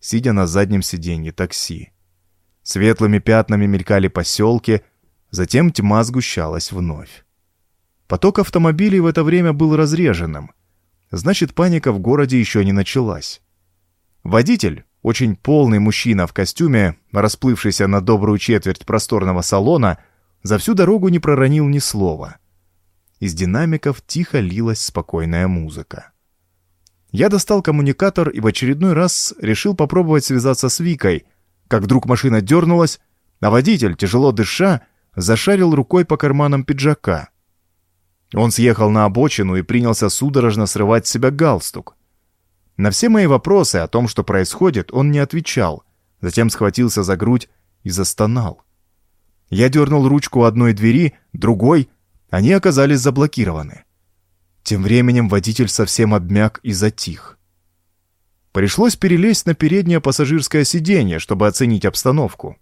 сидя на заднем сиденье такси. Светлыми пятнами мелькали поселки, затем тьма сгущалась вновь. Поток автомобилей в это время был разреженным. Значит, паника в городе еще не началась. Водитель, очень полный мужчина в костюме, расплывшийся на добрую четверть просторного салона, за всю дорогу не проронил ни слова. Из динамиков тихо лилась спокойная музыка. Я достал коммуникатор и в очередной раз решил попробовать связаться с Викой, как вдруг машина дернулась, а водитель, тяжело дыша, зашарил рукой по карманам пиджака. Он съехал на обочину и принялся судорожно срывать с себя галстук. На все мои вопросы о том, что происходит, он не отвечал, затем схватился за грудь и застонал. Я дернул ручку одной двери, другой, они оказались заблокированы. Тем временем водитель совсем обмяк и затих. Пришлось перелезть на переднее пассажирское сиденье, чтобы оценить обстановку.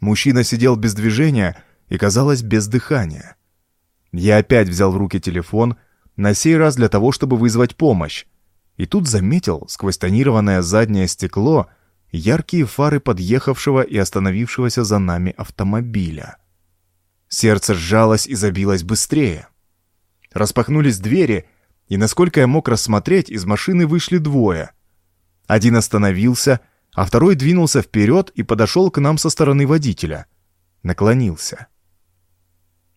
Мужчина сидел без движения и, казалось, без дыхания. Я опять взял в руки телефон, на сей раз для того, чтобы вызвать помощь, и тут заметил сквозь тонированное заднее стекло яркие фары подъехавшего и остановившегося за нами автомобиля. Сердце сжалось и забилось быстрее. Распахнулись двери, и, насколько я мог рассмотреть, из машины вышли двое. Один остановился, а второй двинулся вперед и подошел к нам со стороны водителя. Наклонился.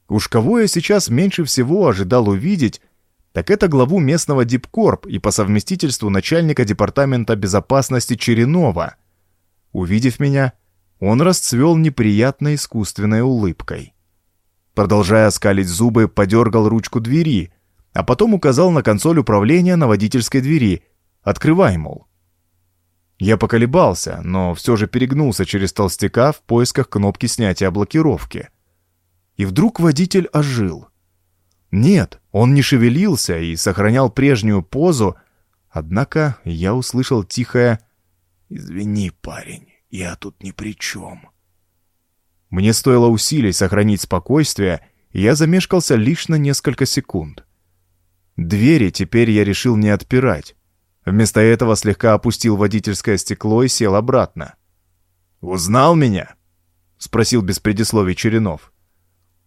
Уж кого я сейчас меньше всего ожидал увидеть, так это главу местного Дипкорп и по совместительству начальника департамента безопасности Черенова. Увидев меня, он расцвел неприятной искусственной улыбкой. Продолжая скалить зубы, подергал ручку двери, а потом указал на консоль управления на водительской двери. «Открывай, мол». Я поколебался, но все же перегнулся через толстяка в поисках кнопки снятия блокировки. И вдруг водитель ожил. Нет, он не шевелился и сохранял прежнюю позу, однако я услышал тихое «Извини, парень, я тут ни при чем». Мне стоило усилий сохранить спокойствие, и я замешкался лишь на несколько секунд. Двери теперь я решил не отпирать. Вместо этого слегка опустил водительское стекло и сел обратно. «Узнал меня?» — спросил без предисловий Черенов.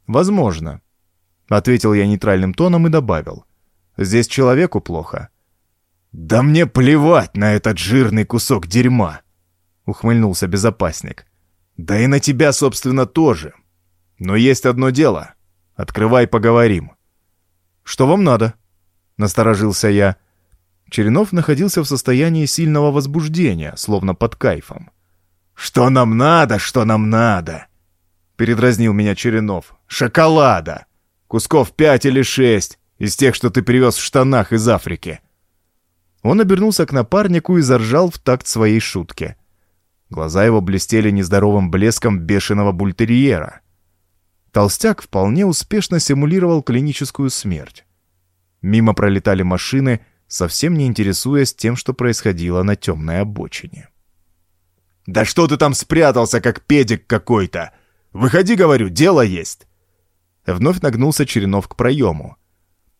«Возможно», — ответил я нейтральным тоном и добавил. «Здесь человеку плохо». «Да мне плевать на этот жирный кусок дерьма!» — ухмыльнулся безопасник. «Да и на тебя, собственно, тоже. Но есть одно дело. Открывай, поговорим». «Что вам надо?» — насторожился я. Черенов находился в состоянии сильного возбуждения, словно под кайфом. «Что нам надо, что нам надо?» Передразнил меня Черенов. «Шоколада! Кусков пять или шесть, из тех, что ты привез в штанах из Африки». Он обернулся к напарнику и заржал в такт своей шутки. Глаза его блестели нездоровым блеском бешеного бультерьера. Толстяк вполне успешно симулировал клиническую смерть. Мимо пролетали машины, совсем не интересуясь тем, что происходило на темной обочине. «Да что ты там спрятался, как педик какой-то? Выходи, говорю, дело есть!» Вновь нагнулся Черенов к проему.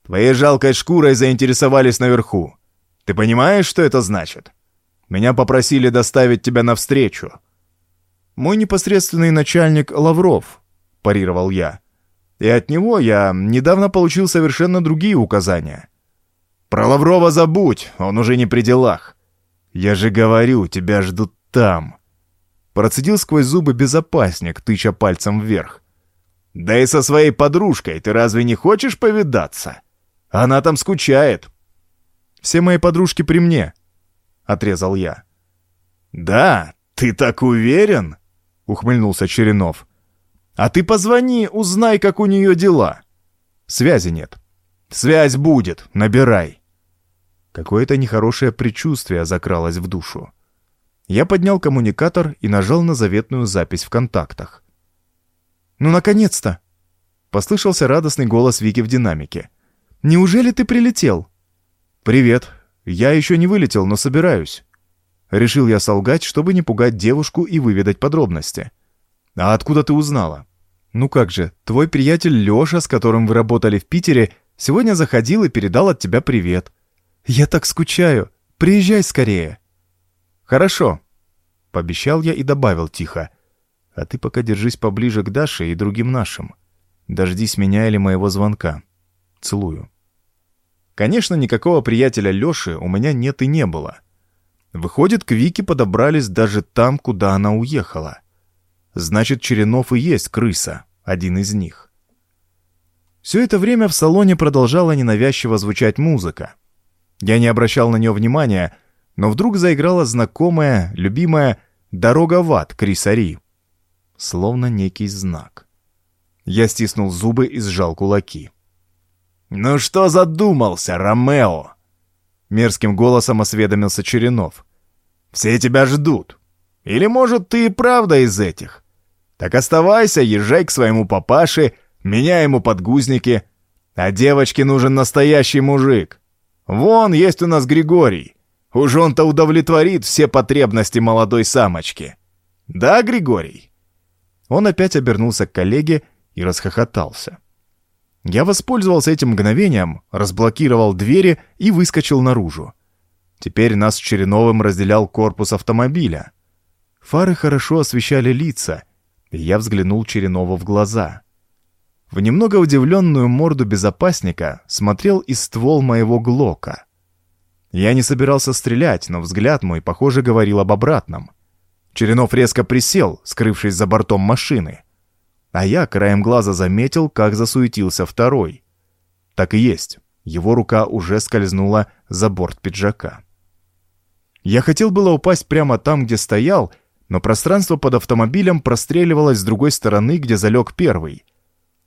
«Твоей жалкой шкурой заинтересовались наверху. Ты понимаешь, что это значит? Меня попросили доставить тебя навстречу». «Мой непосредственный начальник Лавров», — парировал я. «И от него я недавно получил совершенно другие указания». «Про Лаврова забудь, он уже не при делах. Я же говорю, тебя ждут там». Процедил сквозь зубы безопасник, тыча пальцем вверх. «Да и со своей подружкой ты разве не хочешь повидаться? Она там скучает». «Все мои подружки при мне», — отрезал я. «Да, ты так уверен?» — ухмыльнулся Черенов. «А ты позвони, узнай, как у нее дела». «Связи нет». «Связь будет, набирай». Какое-то нехорошее предчувствие закралось в душу. Я поднял коммуникатор и нажал на заветную запись в контактах. «Ну, наконец-то!» — послышался радостный голос Вики в динамике. «Неужели ты прилетел?» «Привет. Я еще не вылетел, но собираюсь». Решил я солгать, чтобы не пугать девушку и выведать подробности. «А откуда ты узнала?» «Ну как же, твой приятель Леша, с которым вы работали в Питере, сегодня заходил и передал от тебя привет. Я так скучаю. Приезжай скорее». «Хорошо», — пообещал я и добавил тихо. «А ты пока держись поближе к Даше и другим нашим. Дождись меня или моего звонка. Целую». Конечно, никакого приятеля Лёши у меня нет и не было. Выходит, к Вике подобрались даже там, куда она уехала. Значит, Черенов и есть крыса, один из них. Все это время в салоне продолжала ненавязчиво звучать музыка. Я не обращал на нее внимания, но вдруг заиграла знакомая, любимая «Дорога в ад» Криса Ри. Словно некий знак. Я стиснул зубы и сжал кулаки. «Ну что задумался, Ромео?» Мерзким голосом осведомился Черенов. «Все тебя ждут. Или, может, ты и правда из этих? Так оставайся, езжай к своему папаше, меняй ему подгузники. А девочке нужен настоящий мужик. Вон есть у нас Григорий. Уж он-то удовлетворит все потребности молодой самочки. Да, Григорий?» Он опять обернулся к коллеге и расхохотался. Я воспользовался этим мгновением, разблокировал двери и выскочил наружу. Теперь нас с Череновым разделял корпус автомобиля. Фары хорошо освещали лица, и я взглянул Черенова в глаза. В немного удивленную морду безопасника смотрел и ствол моего глока. Я не собирался стрелять, но взгляд мой, похоже, говорил об обратном. Черенов резко присел, скрывшись за бортом машины. А я краем глаза заметил, как засуетился второй. Так и есть, его рука уже скользнула за борт пиджака. Я хотел было упасть прямо там, где стоял, но пространство под автомобилем простреливалось с другой стороны, где залег первый.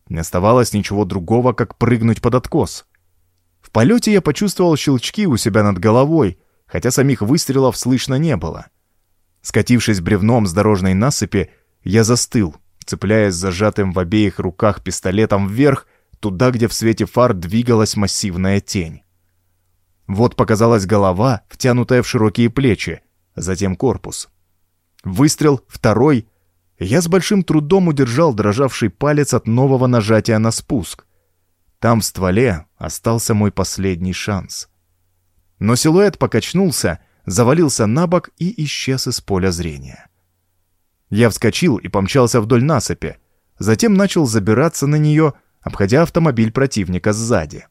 Не оставалось ничего другого, как прыгнуть под откос. В полете я почувствовал щелчки у себя над головой, хотя самих выстрелов слышно не было. Скатившись бревном с дорожной насыпи, я застыл, цепляясь зажатым в обеих руках пистолетом вверх, туда, где в свете фар двигалась массивная тень. Вот показалась голова, втянутая в широкие плечи, затем корпус. Выстрел, второй. Я с большим трудом удержал дрожавший палец от нового нажатия на спуск. Там в стволе остался мой последний шанс. Но силуэт покачнулся, завалился на бок и исчез из поля зрения. Я вскочил и помчался вдоль насыпи, затем начал забираться на нее, обходя автомобиль противника сзади.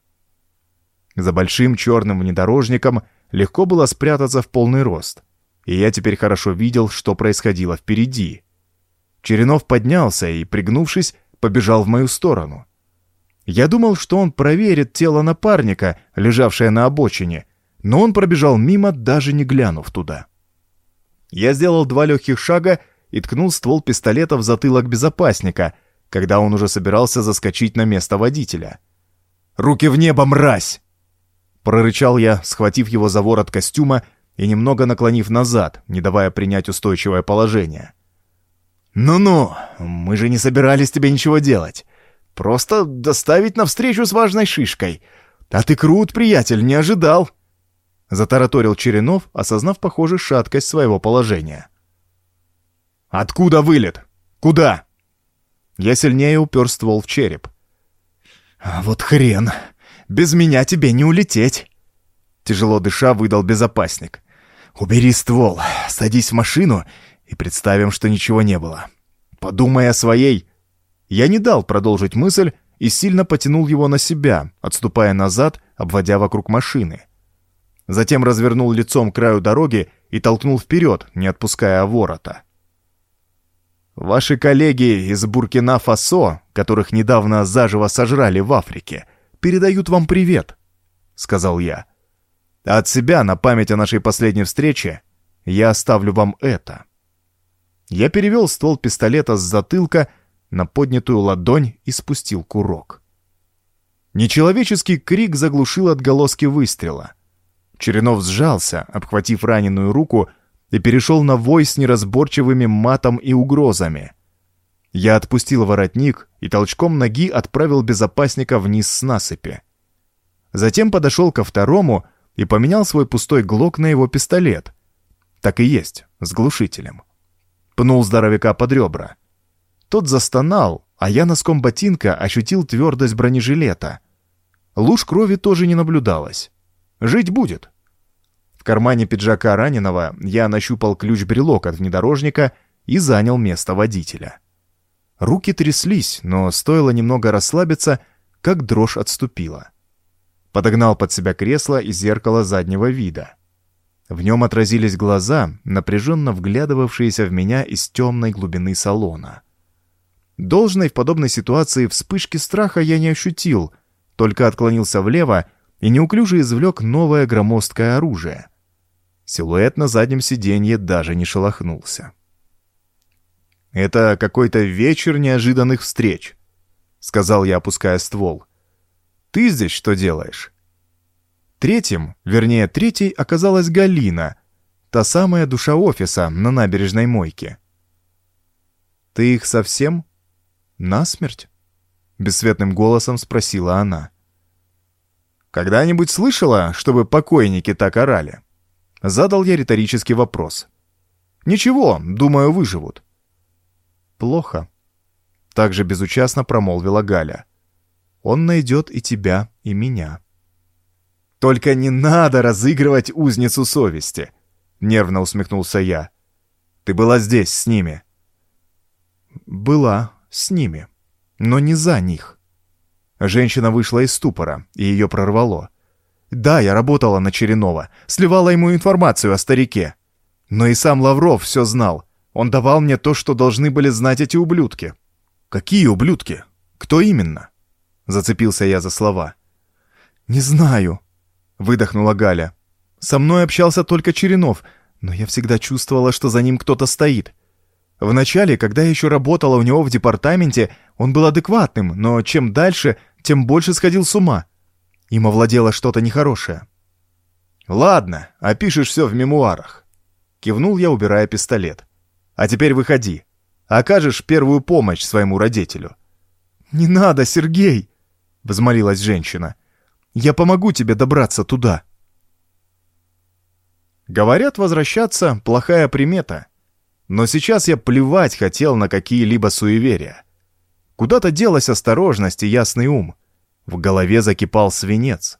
За большим черным внедорожником легко было спрятаться в полный рост, и я теперь хорошо видел, что происходило впереди. Черенов поднялся и, пригнувшись, побежал в мою сторону. Я думал, что он проверит тело напарника, лежавшее на обочине, но он пробежал мимо, даже не глянув туда. Я сделал два легких шага и ткнул ствол пистолета в затылок безопасника, когда он уже собирался заскочить на место водителя. «Руки в небо, мразь!» Прорычал я, схватив его за ворот костюма и немного наклонив назад, не давая принять устойчивое положение. «Ну-ну, мы же не собирались тебе ничего делать. Просто доставить навстречу с важной шишкой. А ты крут, приятель, не ожидал!» Затараторил Черенов, осознав, похоже, шаткость своего положения. «Откуда вылет? Куда?» Я сильнее упер ствол в череп. «А вот хрен! Без меня тебе не улететь!» Тяжело дыша выдал безопасник. «Убери ствол, садись в машину и представим, что ничего не было. Подумай о своей...» Я не дал продолжить мысль и сильно потянул его на себя, отступая назад, обводя вокруг машины. Затем развернул лицом к краю дороги и толкнул вперед, не отпуская ворота. Ваши коллеги из Буркина-Фасо, которых недавно заживо сожрали в Африке, передают вам привет», — сказал я. «А от себя на память о нашей последней встрече я оставлю вам это». Я перевел ствол пистолета с затылка на поднятую ладонь и спустил курок. Нечеловеческий крик заглушил отголоски выстрела. Черенов сжался, обхватив раненую руку, и перешел на вой с неразборчивыми матом и угрозами. Я отпустил воротник и толчком ноги отправил безопасника вниз с насыпи. Затем подошел ко второму и поменял свой пустой глок на его пистолет. Так и есть, с глушителем. Пнул здоровяка под ребра. Тот застонал, а я носком ботинка ощутил твердость бронежилета. Луж крови тоже не наблюдалось. Жить будет. В кармане пиджака раненого я нащупал ключ-брелок от внедорожника и занял место водителя. Руки тряслись, но стоило немного расслабиться, как дрожь отступила. Подогнал под себя кресло и зеркало заднего вида. В нем отразились глаза, напряженно вглядывавшиеся в меня из темной глубины салона. Должной в подобной ситуации вспышки страха я не ощутил, только отклонился влево и неуклюже извлек новое громоздкое оружие. Силуэт на заднем сиденье даже не шелохнулся. «Это какой-то вечер неожиданных встреч», — сказал я, опуская ствол. «Ты здесь что делаешь?» Третьим, вернее, третьей оказалась Галина, та самая душа офиса на набережной мойке. «Ты их совсем? Насмерть?» — бесцветным голосом спросила она. «Когда-нибудь слышала, чтобы покойники так орали?» Задал я риторический вопрос. «Ничего, думаю, выживут». «Плохо», — также безучастно промолвила Галя. «Он найдет и тебя, и меня». «Только не надо разыгрывать узницу совести», — нервно усмехнулся я. «Ты была здесь с ними». «Была с ними, но не за них». Женщина вышла из ступора, и ее прорвало. Да, я работала на Черенова, сливала ему информацию о старике. Но и сам Лавров все знал. Он давал мне то, что должны были знать эти ублюдки. Какие ублюдки? Кто именно? Зацепился я за слова. Не знаю, выдохнула Галя. Со мной общался только Черенов, но я всегда чувствовала, что за ним кто-то стоит. Вначале, когда я еще работала у него в департаменте, он был адекватным, но чем дальше, тем больше сходил с ума. Им овладело что-то нехорошее. «Ладно, опишешь все в мемуарах», — кивнул я, убирая пистолет. «А теперь выходи. Окажешь первую помощь своему родителю». «Не надо, Сергей!» — взмолилась женщина. «Я помогу тебе добраться туда». Говорят, возвращаться — плохая примета. Но сейчас я плевать хотел на какие-либо суеверия. Куда-то делась осторожность и ясный ум. В голове закипал свинец.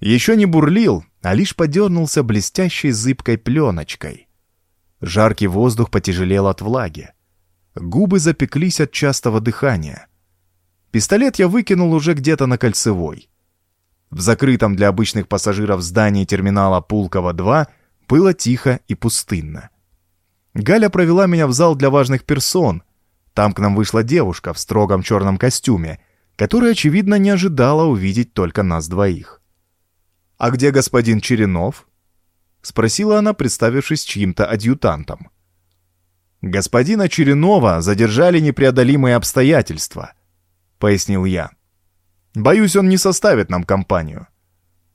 Еще не бурлил, а лишь подернулся блестящей зыбкой пленочкой. Жаркий воздух потяжелел от влаги. Губы запеклись от частого дыхания. Пистолет я выкинул уже где-то на кольцевой. В закрытом для обычных пассажиров здании терминала Пулково-2 было тихо и пустынно. Галя провела меня в зал для важных персон. Там к нам вышла девушка в строгом черном костюме — которая, очевидно, не ожидала увидеть только нас двоих. «А где господин Черенов?» — спросила она, представившись чьим-то адъютантом. «Господина Черенова задержали непреодолимые обстоятельства», — пояснил я. «Боюсь, он не составит нам компанию.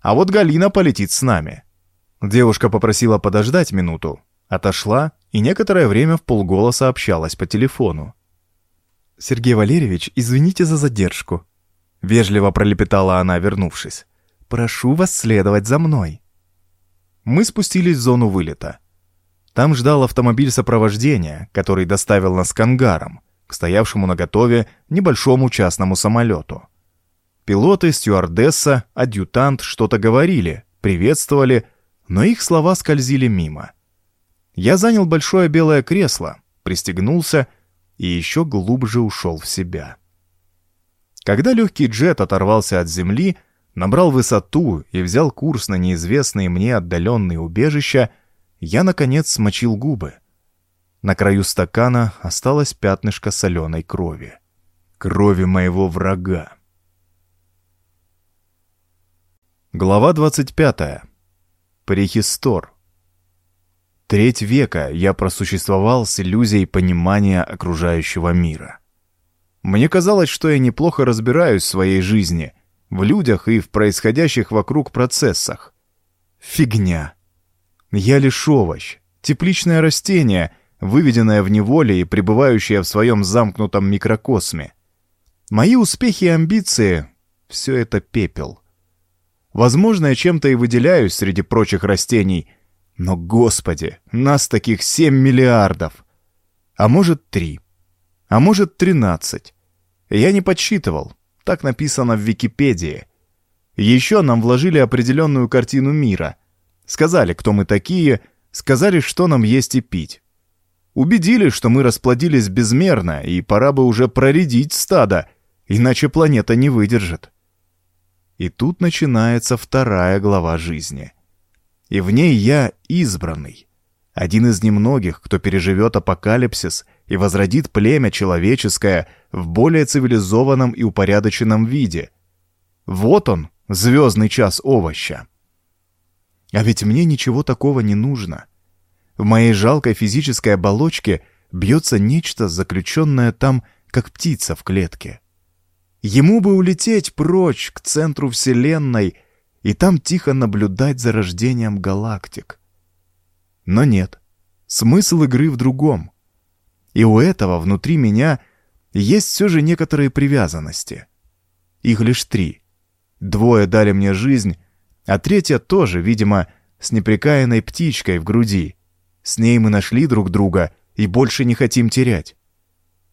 А вот Галина полетит с нами». Девушка попросила подождать минуту, отошла и некоторое время в полголоса общалась по телефону. «Сергей Валерьевич, извините за задержку», — вежливо пролепетала она, вернувшись. «Прошу вас следовать за мной». Мы спустились в зону вылета. Там ждал автомобиль сопровождения, который доставил нас к ангарам, к стоявшему на готове небольшому частному самолету. Пилоты, стюардесса, адъютант что-то говорили, приветствовали, но их слова скользили мимо. Я занял большое белое кресло, пристегнулся и еще глубже ушел в себя. Когда легкий джет оторвался от земли, набрал высоту и взял курс на неизвестные мне отдаленные убежища, я, наконец, смочил губы. На краю стакана осталось пятнышко соленой крови. Крови моего врага. Глава 25. Прехистор. Треть века я просуществовал с иллюзией понимания окружающего мира. Мне казалось, что я неплохо разбираюсь в своей жизни, в людях и в происходящих вокруг процессах. Фигня. Я лишь овощ, тепличное растение, выведенное в неволе и пребывающее в своем замкнутом микрокосме. Мои успехи и амбиции — все это пепел. Возможно, я чем-то и выделяюсь среди прочих растений — но, господи, нас таких 7 миллиардов. А может, 3. А может, 13. Я не подсчитывал. Так написано в Википедии. Еще нам вложили определенную картину мира. Сказали, кто мы такие, сказали, что нам есть и пить. Убедили, что мы расплодились безмерно, и пора бы уже проредить стадо, иначе планета не выдержит. И тут начинается вторая глава жизни. И в ней я избранный. Один из немногих, кто переживет апокалипсис и возродит племя человеческое в более цивилизованном и упорядоченном виде. Вот он, звездный час овоща. А ведь мне ничего такого не нужно. В моей жалкой физической оболочке бьется нечто, заключенное там, как птица в клетке. Ему бы улететь прочь, к центру Вселенной, и там тихо наблюдать за рождением галактик. Но нет, смысл игры в другом. И у этого внутри меня есть все же некоторые привязанности. Их лишь три. Двое дали мне жизнь, а третья тоже, видимо, с неприкаянной птичкой в груди. С ней мы нашли друг друга и больше не хотим терять.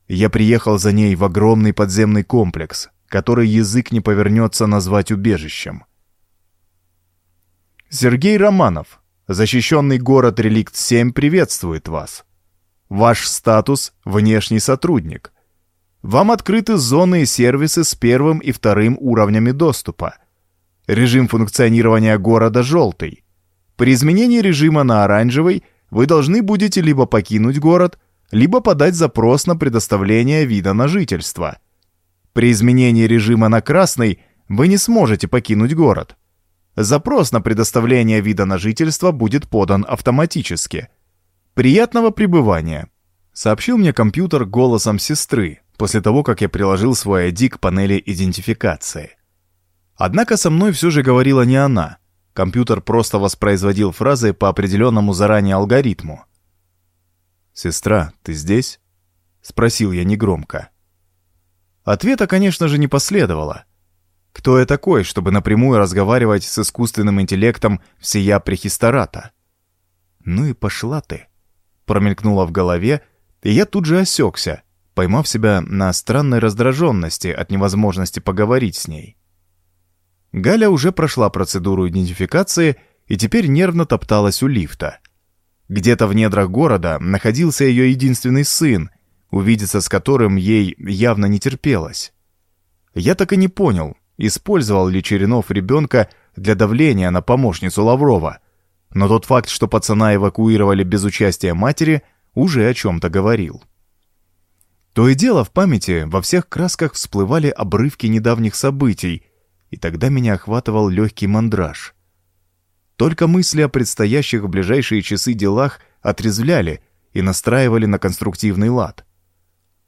Я приехал за ней в огромный подземный комплекс, который язык не повернется назвать убежищем. Сергей Романов, защищенный город Реликт-7, приветствует вас. Ваш статус – внешний сотрудник. Вам открыты зоны и сервисы с первым и вторым уровнями доступа – Режим функционирования города желтый. При изменении режима на оранжевый вы должны будете либо покинуть город, либо подать запрос на предоставление вида на жительство. При изменении режима на красный вы не сможете покинуть город. Запрос на предоставление вида на жительство будет подан автоматически. Приятного пребывания, сообщил мне компьютер голосом сестры после того, как я приложил свой ID к панели идентификации. Однако со мной все же говорила не она. Компьютер просто воспроизводил фразы по определенному заранее алгоритму. «Сестра, ты здесь?» — спросил я негромко. Ответа, конечно же, не последовало. Кто я такой, чтобы напрямую разговаривать с искусственным интеллектом всея прехистората? «Ну и пошла ты», — промелькнула в голове, и я тут же осекся, поймав себя на странной раздраженности от невозможности поговорить с ней. Галя уже прошла процедуру идентификации и теперь нервно топталась у лифта. Где-то в недрах города находился ее единственный сын, увидеться с которым ей явно не терпелось. Я так и не понял, использовал ли Черенов ребенка для давления на помощницу Лаврова, но тот факт, что пацана эвакуировали без участия матери, уже о чем-то говорил. То и дело в памяти во всех красках всплывали обрывки недавних событий, и тогда меня охватывал легкий мандраж. Только мысли о предстоящих в ближайшие часы делах отрезвляли и настраивали на конструктивный лад.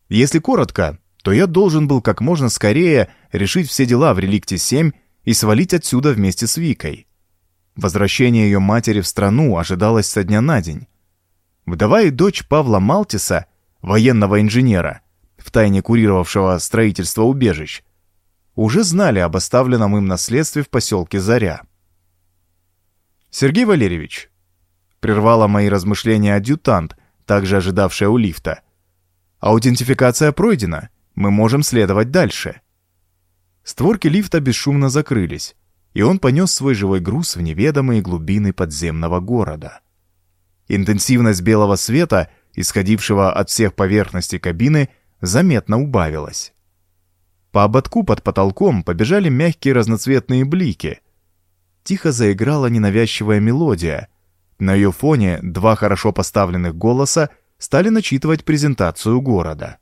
Если коротко, то я должен был как можно скорее решить все дела в реликте 7 и свалить отсюда вместе с Викой. Возвращение ее матери в страну ожидалось со дня на день. Вдова и дочь Павла Малтиса, военного инженера, втайне курировавшего строительство убежищ, уже знали об оставленном им наследстве в поселке Заря. «Сергей Валерьевич», — прервала мои размышления адъютант, также ожидавшая у лифта, «аутентификация пройдена, мы можем следовать дальше». Створки лифта бесшумно закрылись, и он понес свой живой груз в неведомые глубины подземного города. Интенсивность белого света, исходившего от всех поверхностей кабины, заметно убавилась. По ободку под потолком побежали мягкие разноцветные блики. Тихо заиграла ненавязчивая мелодия. На ее фоне два хорошо поставленных голоса стали начитывать презентацию города.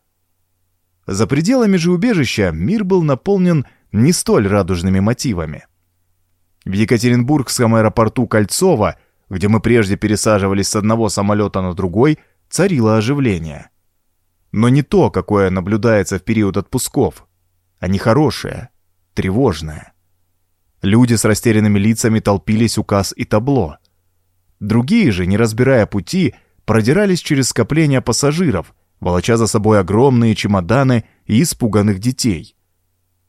За пределами же убежища мир был наполнен не столь радужными мотивами. В Екатеринбургском аэропорту Кольцово, где мы прежде пересаживались с одного самолета на другой, царило оживление. Но не то, какое наблюдается в период отпусков а нехорошее, тревожное. Люди с растерянными лицами толпились у касс и табло. Другие же, не разбирая пути, продирались через скопления пассажиров, волоча за собой огромные чемоданы и испуганных детей.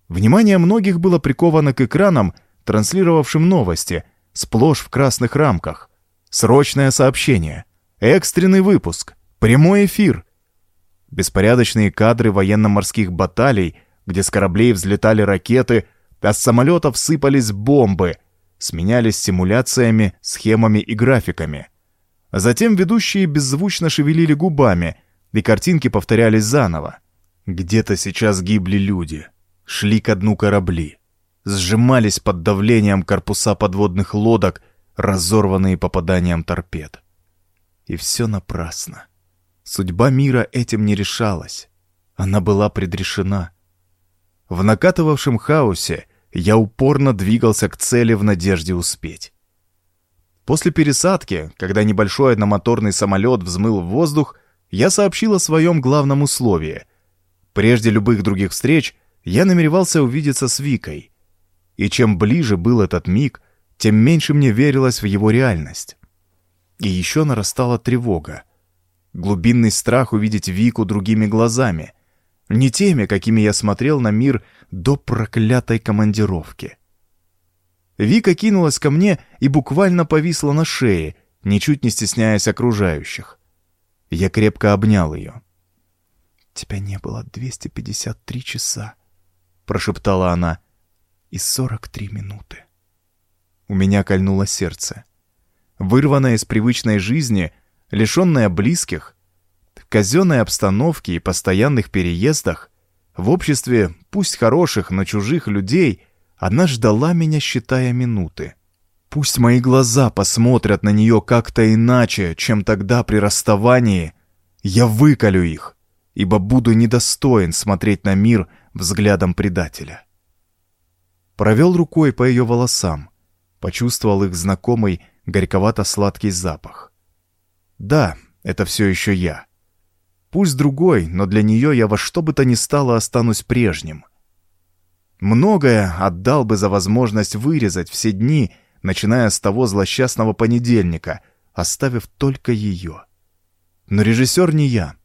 Внимание многих было приковано к экранам, транслировавшим новости, сплошь в красных рамках. Срочное сообщение, экстренный выпуск, прямой эфир. Беспорядочные кадры военно-морских баталий где с кораблей взлетали ракеты, а с самолетов сыпались бомбы, сменялись симуляциями, схемами и графиками. Затем ведущие беззвучно шевелили губами, и картинки повторялись заново. Где-то сейчас гибли люди, шли ко дну корабли, сжимались под давлением корпуса подводных лодок, разорванные попаданием торпед. И все напрасно. Судьба мира этим не решалась. Она была предрешена. В накатывавшем хаосе я упорно двигался к цели в надежде успеть. После пересадки, когда небольшой одномоторный самолет взмыл в воздух, я сообщил о своем главном условии. Прежде любых других встреч я намеревался увидеться с Викой. И чем ближе был этот миг, тем меньше мне верилось в его реальность. И еще нарастала тревога. Глубинный страх увидеть Вику другими глазами. Не теми, какими я смотрел на мир до проклятой командировки. Вика кинулась ко мне и буквально повисла на шее, ничуть не стесняясь окружающих. Я крепко обнял ее. «Тебя не было 253 часа», — прошептала она, — «и 43 минуты». У меня кольнуло сердце. Вырванная из привычной жизни, лишенная близких, в казенной обстановке и постоянных переездах, в обществе, пусть хороших, но чужих людей, она ждала меня, считая минуты. Пусть мои глаза посмотрят на нее как-то иначе, чем тогда при расставании, я выколю их, ибо буду недостоин смотреть на мир взглядом предателя. Провел рукой по ее волосам, почувствовал их знакомый горьковато-сладкий запах. Да, это все еще я. Пусть другой, но для нее я во что бы то ни стало останусь прежним. Многое отдал бы за возможность вырезать все дни, начиная с того злосчастного понедельника, оставив только ее. Но режиссер не я.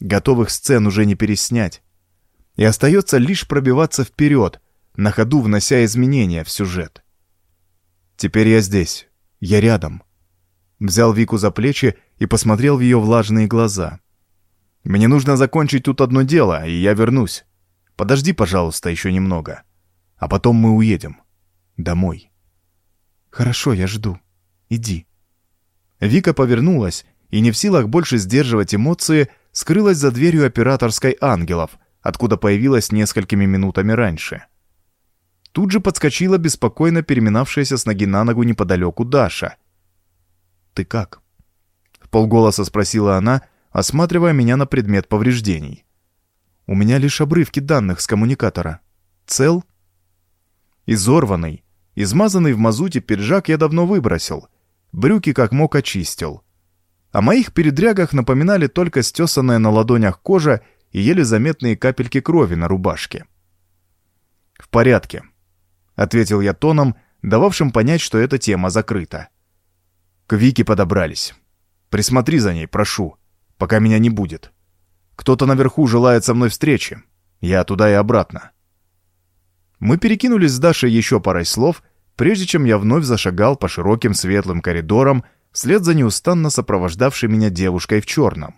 Готовых сцен уже не переснять. И остается лишь пробиваться вперед, на ходу внося изменения в сюжет. Теперь я здесь. Я рядом. Взял Вику за плечи и посмотрел в ее влажные глаза. Мне нужно закончить тут одно дело, и я вернусь. Подожди, пожалуйста, еще немного. А потом мы уедем. Домой. Хорошо, я жду. Иди. Вика повернулась и не в силах больше сдерживать эмоции, скрылась за дверью операторской «Ангелов», откуда появилась несколькими минутами раньше. Тут же подскочила беспокойно переминавшаяся с ноги на ногу неподалеку Даша. «Ты как?» — в полголоса спросила она, осматривая меня на предмет повреждений. «У меня лишь обрывки данных с коммуникатора. Цел?» Изорванный, измазанный в мазуте пиджак я давно выбросил, брюки как мог очистил. О моих передрягах напоминали только стесанная на ладонях кожа и еле заметные капельки крови на рубашке. «В порядке», — ответил я тоном, дававшим понять, что эта тема закрыта. «К Вике подобрались. Присмотри за ней, прошу, пока меня не будет. Кто-то наверху желает со мной встречи. Я туда и обратно». Мы перекинулись с Дашей еще парой слов, прежде чем я вновь зашагал по широким светлым коридорам, вслед за неустанно сопровождавшей меня девушкой в черном.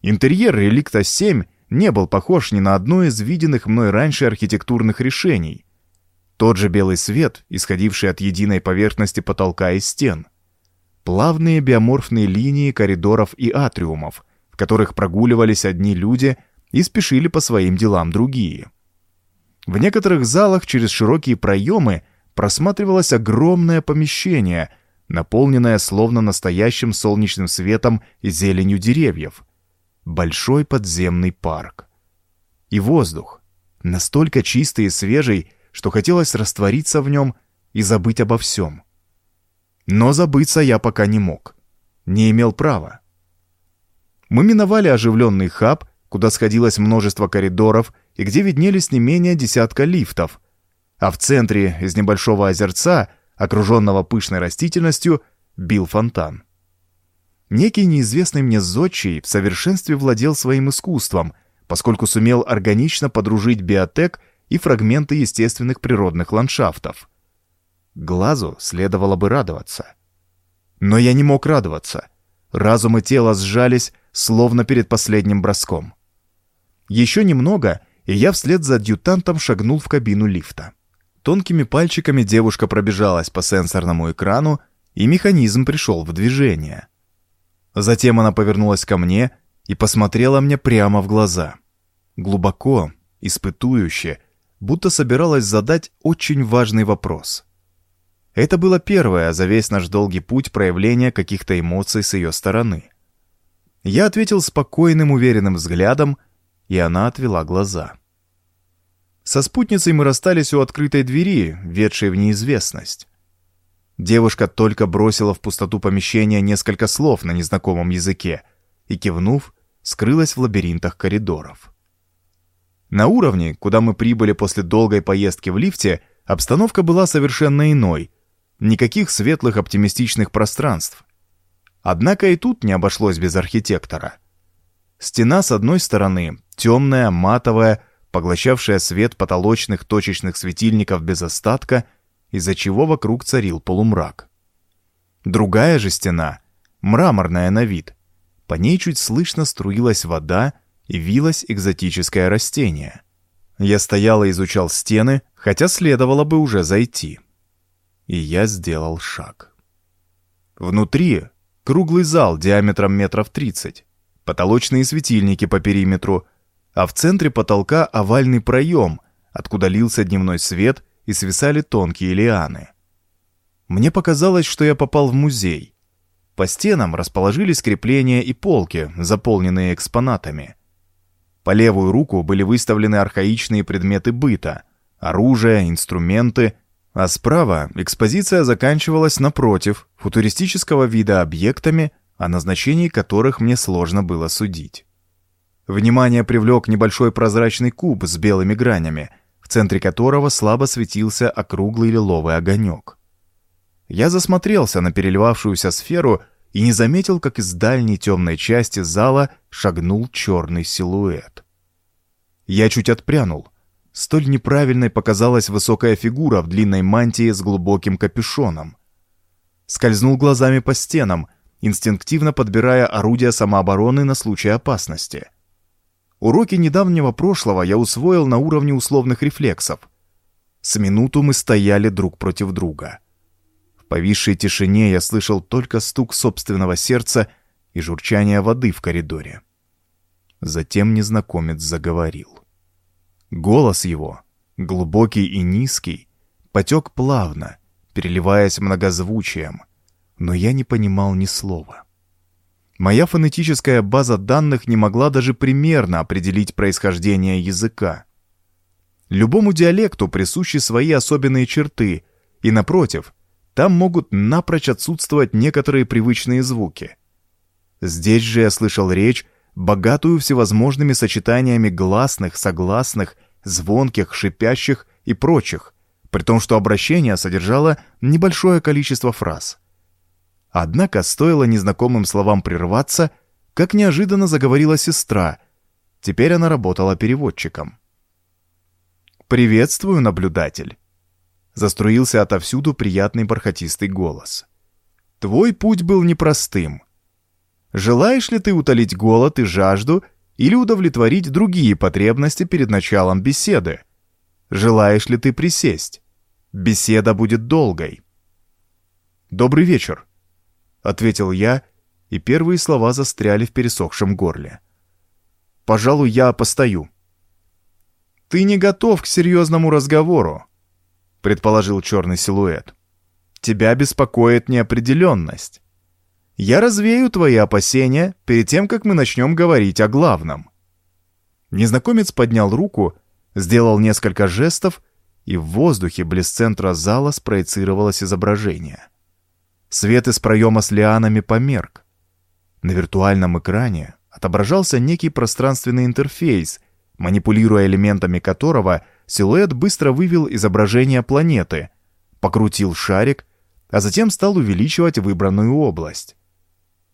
Интерьер реликта 7 не был похож ни на одно из виденных мной раньше архитектурных решений. Тот же белый свет, исходивший от единой поверхности потолка и стен. Плавные биоморфные линии коридоров и атриумов, в которых прогуливались одни люди и спешили по своим делам другие. В некоторых залах через широкие проемы просматривалось огромное помещение — наполненная словно настоящим солнечным светом и зеленью деревьев. Большой подземный парк. И воздух, настолько чистый и свежий, что хотелось раствориться в нем и забыть обо всем. Но забыться я пока не мог. Не имел права. Мы миновали оживленный хаб, куда сходилось множество коридоров и где виднелись не менее десятка лифтов, а в центре из небольшого озерца окруженного пышной растительностью, бил фонтан. Некий неизвестный мне зодчий в совершенстве владел своим искусством, поскольку сумел органично подружить биотек и фрагменты естественных природных ландшафтов. Глазу следовало бы радоваться. Но я не мог радоваться. Разум и тело сжались, словно перед последним броском. Еще немного, и я вслед за адъютантом шагнул в кабину лифта. Тонкими пальчиками девушка пробежалась по сенсорному экрану, и механизм пришел в движение. Затем она повернулась ко мне и посмотрела мне прямо в глаза. Глубоко, испытующе, будто собиралась задать очень важный вопрос. Это было первое за весь наш долгий путь проявления каких-то эмоций с ее стороны. Я ответил спокойным, уверенным взглядом, и она отвела глаза. Со спутницей мы расстались у открытой двери, ведшей в неизвестность. Девушка только бросила в пустоту помещения несколько слов на незнакомом языке и, кивнув, скрылась в лабиринтах коридоров. На уровне, куда мы прибыли после долгой поездки в лифте, обстановка была совершенно иной. Никаких светлых оптимистичных пространств. Однако и тут не обошлось без архитектора. Стена с одной стороны темная, матовая, поглощавшая свет потолочных точечных светильников без остатка, из-за чего вокруг царил полумрак. Другая же стена, мраморная на вид, по ней чуть слышно струилась вода и вилось экзотическое растение. Я стоял и изучал стены, хотя следовало бы уже зайти. И я сделал шаг. Внутри круглый зал диаметром метров тридцать, потолочные светильники по периметру — а в центре потолка овальный проем, откуда лился дневной свет и свисали тонкие лианы. Мне показалось, что я попал в музей. По стенам расположились крепления и полки, заполненные экспонатами. По левую руку были выставлены архаичные предметы быта, оружие, инструменты, а справа экспозиция заканчивалась напротив, футуристического вида объектами, о назначении которых мне сложно было судить. Внимание привлек небольшой прозрачный куб с белыми гранями, в центре которого слабо светился округлый лиловый огонек. Я засмотрелся на переливавшуюся сферу и не заметил, как из дальней темной части зала шагнул черный силуэт. Я чуть отпрянул. Столь неправильной показалась высокая фигура в длинной мантии с глубоким капюшоном. Скользнул глазами по стенам, инстинктивно подбирая орудия самообороны на случай опасности — Уроки недавнего прошлого я усвоил на уровне условных рефлексов. С минуту мы стояли друг против друга. В повисшей тишине я слышал только стук собственного сердца и журчание воды в коридоре. Затем незнакомец заговорил. Голос его, глубокий и низкий, потек плавно, переливаясь многозвучием, но я не понимал ни слова. Моя фонетическая база данных не могла даже примерно определить происхождение языка. Любому диалекту присущи свои особенные черты, и, напротив, там могут напрочь отсутствовать некоторые привычные звуки. Здесь же я слышал речь, богатую всевозможными сочетаниями гласных, согласных, звонких, шипящих и прочих, при том, что обращение содержало небольшое количество фраз — Однако стоило незнакомым словам прерваться, как неожиданно заговорила сестра. Теперь она работала переводчиком. «Приветствую, наблюдатель!» Заструился отовсюду приятный бархатистый голос. «Твой путь был непростым. Желаешь ли ты утолить голод и жажду или удовлетворить другие потребности перед началом беседы? Желаешь ли ты присесть? Беседа будет долгой». «Добрый вечер!» — ответил я, и первые слова застряли в пересохшем горле. «Пожалуй, я постою». «Ты не готов к серьезному разговору», — предположил черный силуэт. «Тебя беспокоит неопределенность. Я развею твои опасения перед тем, как мы начнем говорить о главном». Незнакомец поднял руку, сделал несколько жестов, и в воздухе близ центра зала спроецировалось изображение — Свет из проема с лианами померк. На виртуальном экране отображался некий пространственный интерфейс, манипулируя элементами которого силуэт быстро вывел изображение планеты, покрутил шарик, а затем стал увеличивать выбранную область.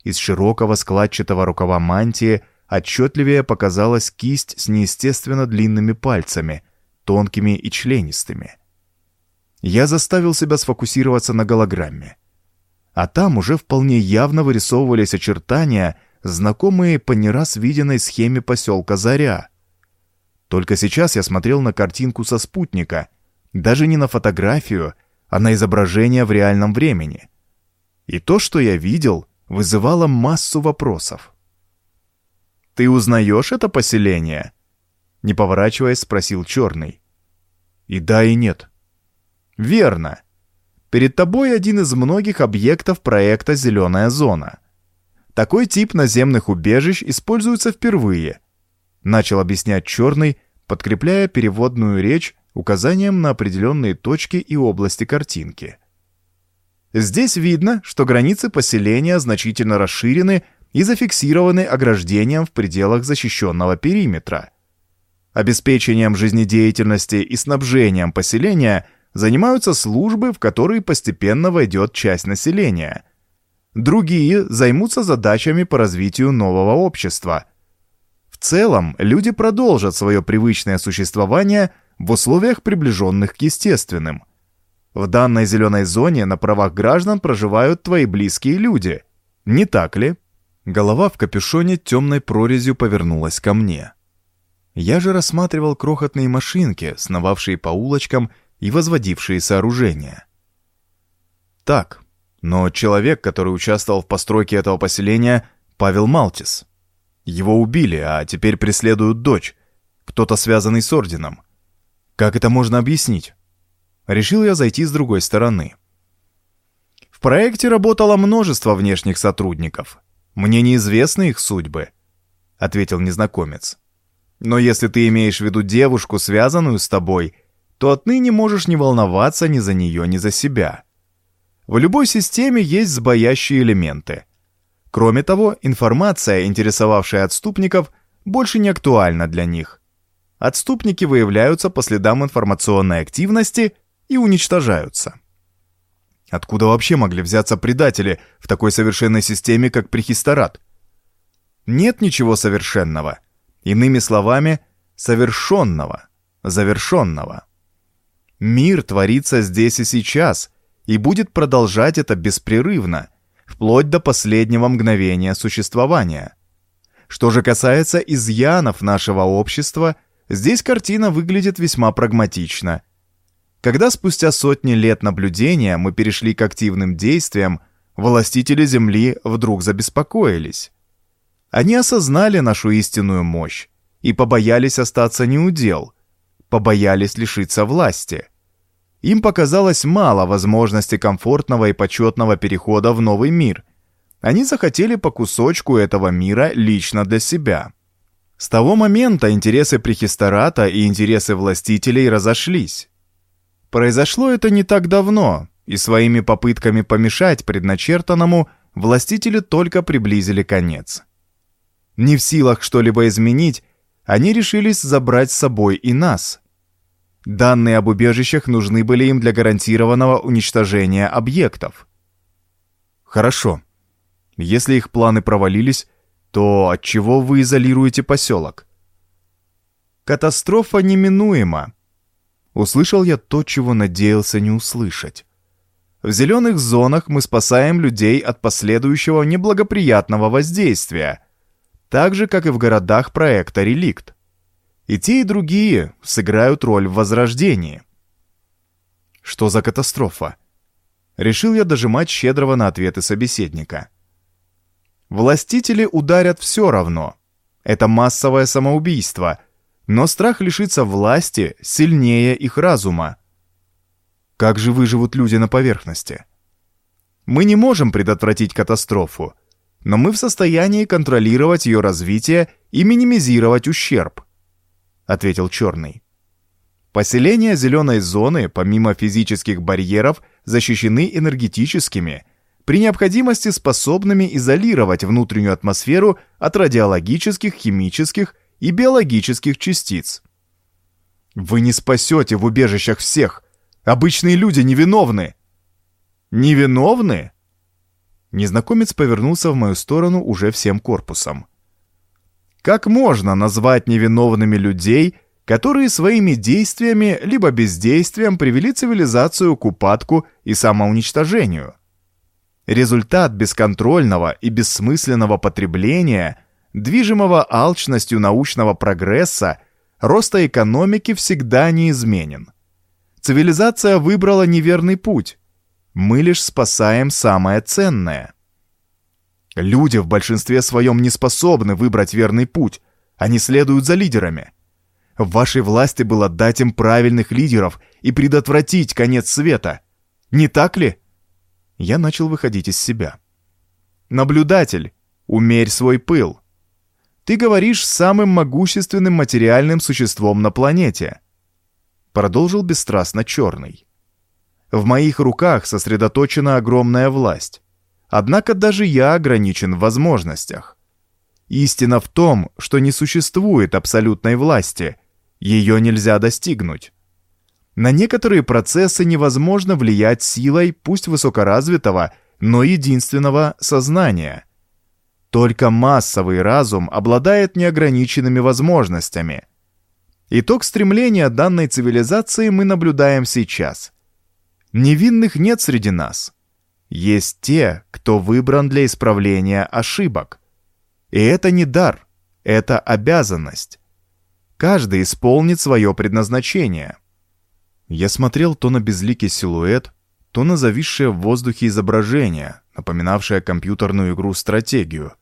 Из широкого складчатого рукава мантии отчетливее показалась кисть с неестественно длинными пальцами, тонкими и членистыми. Я заставил себя сфокусироваться на голограмме а там уже вполне явно вырисовывались очертания, знакомые по не раз виденной схеме поселка Заря. Только сейчас я смотрел на картинку со спутника, Даже не на фотографию, а на изображение в реальном времени. И то, что я видел, вызывало массу вопросов. «Ты узнаешь это поселение?» Не поворачиваясь, спросил Черный. «И да, и нет». «Верно. Перед тобой один из многих объектов проекта «Зеленая зона». Такой тип наземных убежищ используется впервые. Начал объяснять Черный, подкрепляя переводную речь указанием на определенные точки и области картинки. Здесь видно, что границы поселения значительно расширены и зафиксированы ограждением в пределах защищенного периметра. Обеспечением жизнедеятельности и снабжением поселения занимаются службы, в которые постепенно войдет часть населения. Другие займутся задачами по развитию нового общества. В целом, люди продолжат свое привычное существование в условиях, приближенных к естественным – в данной зеленой зоне на правах граждан проживают твои близкие люди. Не так ли? Голова в капюшоне темной прорезью повернулась ко мне. Я же рассматривал крохотные машинки, сновавшие по улочкам и возводившие сооружения. Так, но человек, который участвовал в постройке этого поселения, Павел Малтис. Его убили, а теперь преследуют дочь, кто-то связанный с орденом. Как это можно объяснить? решил я зайти с другой стороны. В проекте работало множество внешних сотрудников. Мне неизвестны их судьбы, ответил незнакомец. Но если ты имеешь в виду девушку, связанную с тобой, то отныне можешь не волноваться ни за нее, ни за себя. В любой системе есть сбоящие элементы. Кроме того, информация, интересовавшая отступников, больше не актуальна для них. Отступники выявляются по следам информационной активности и уничтожаются. Откуда вообще могли взяться предатели в такой совершенной системе, как прехисторат? Нет ничего совершенного. Иными словами, совершенного, завершенного. Мир творится здесь и сейчас, и будет продолжать это беспрерывно, вплоть до последнего мгновения существования. Что же касается изъянов нашего общества, здесь картина выглядит весьма прагматично – когда спустя сотни лет наблюдения мы перешли к активным действиям, властители Земли вдруг забеспокоились. Они осознали нашу истинную мощь и побоялись остаться неудел, побоялись лишиться власти. Им показалось мало возможности комфортного и почетного перехода в новый мир. Они захотели по кусочку этого мира лично для себя. С того момента интересы прехистората и интересы властителей разошлись. Произошло это не так давно, и своими попытками помешать предначертанному властители только приблизили конец. Не в силах что-либо изменить, они решились забрать с собой и нас. Данные об убежищах нужны были им для гарантированного уничтожения объектов. Хорошо. Если их планы провалились, то от чего вы изолируете поселок? Катастрофа неминуема, услышал я то, чего надеялся не услышать. В зеленых зонах мы спасаем людей от последующего неблагоприятного воздействия, так же, как и в городах проекта «Реликт». И те, и другие сыграют роль в возрождении. Что за катастрофа? Решил я дожимать щедрого на ответы собеседника. Властители ударят все равно. Это массовое самоубийство — но страх лишиться власти сильнее их разума. Как же выживут люди на поверхности? Мы не можем предотвратить катастрофу, но мы в состоянии контролировать ее развитие и минимизировать ущерб, ответил Черный. Поселения зеленой зоны, помимо физических барьеров, защищены энергетическими, при необходимости способными изолировать внутреннюю атмосферу от радиологических, химических и биологических частиц. Вы не спасете в убежищах всех. Обычные люди невиновны. Невиновны? Незнакомец повернулся в мою сторону уже всем корпусом. Как можно назвать невиновными людей, которые своими действиями либо бездействием привели цивилизацию к упадку и самоуничтожению? Результат бесконтрольного и бессмысленного потребления движимого алчностью научного прогресса, роста экономики всегда неизменен. Цивилизация выбрала неверный путь. Мы лишь спасаем самое ценное. Люди в большинстве своем не способны выбрать верный путь. Они следуют за лидерами. В вашей власти было дать им правильных лидеров и предотвратить конец света. Не так ли? Я начал выходить из себя. Наблюдатель, умерь свой пыл. Ты говоришь с самым могущественным материальным существом на планете продолжил бесстрастно Черный. В моих руках сосредоточена огромная власть. Однако даже я ограничен в возможностях. Истина в том, что не существует абсолютной власти, ее нельзя достигнуть. На некоторые процессы невозможно влиять силой пусть высокоразвитого, но единственного сознания. Только массовый разум обладает неограниченными возможностями – Итог стремления данной цивилизации мы наблюдаем сейчас. Невинных нет среди нас. Есть те, кто выбран для исправления ошибок. И это не дар, это обязанность. Каждый исполнит свое предназначение. Я смотрел то на безликий силуэт, то на зависшее в воздухе изображение, напоминавшее компьютерную игру-стратегию,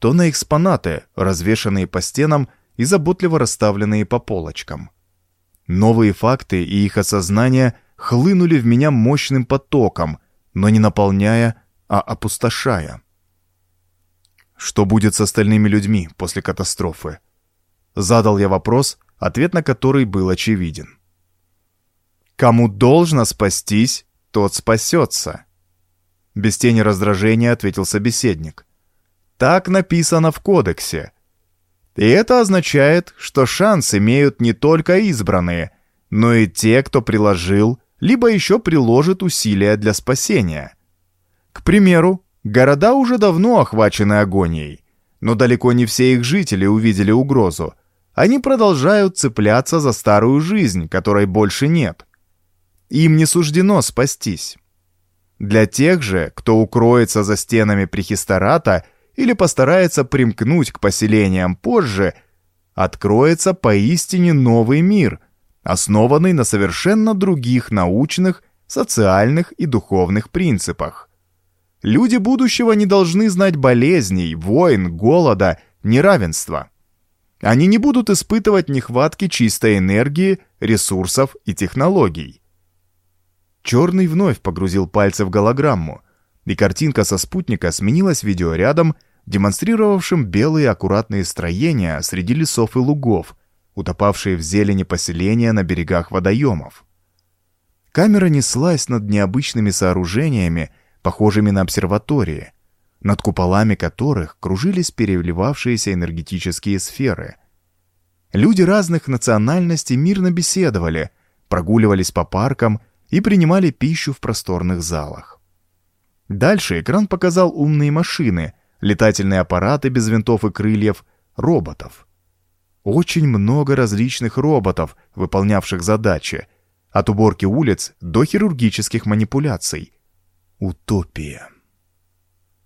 то на экспонаты, развешанные по стенам и заботливо расставленные по полочкам. Новые факты и их осознание хлынули в меня мощным потоком, но не наполняя, а опустошая. Что будет с остальными людьми после катастрофы? Задал я вопрос, ответ на который был очевиден. Кому должно спастись, тот спасется. Без тени раздражения ответил собеседник. Так написано в кодексе. И это означает, что шанс имеют не только избранные, но и те, кто приложил, либо еще приложит усилия для спасения. К примеру, города уже давно охвачены агонией, но далеко не все их жители увидели угрозу. Они продолжают цепляться за старую жизнь, которой больше нет. Им не суждено спастись. Для тех же, кто укроется за стенами прихистората или постарается примкнуть к поселениям позже, откроется поистине новый мир, основанный на совершенно других научных, социальных и духовных принципах. Люди будущего не должны знать болезней, войн, голода, неравенства. Они не будут испытывать нехватки чистой энергии, ресурсов и технологий. Черный вновь погрузил пальцы в голограмму, и картинка со спутника сменилась видеорядом, демонстрировавшим белые аккуратные строения среди лесов и лугов, утопавшие в зелени поселения на берегах водоемов. Камера неслась над необычными сооружениями, похожими на обсерватории, над куполами которых кружились переливавшиеся энергетические сферы. Люди разных национальностей мирно беседовали, прогуливались по паркам и принимали пищу в просторных залах. Дальше экран показал умные машины, летательные аппараты без винтов и крыльев, роботов. Очень много различных роботов, выполнявших задачи, от уборки улиц до хирургических манипуляций. Утопия.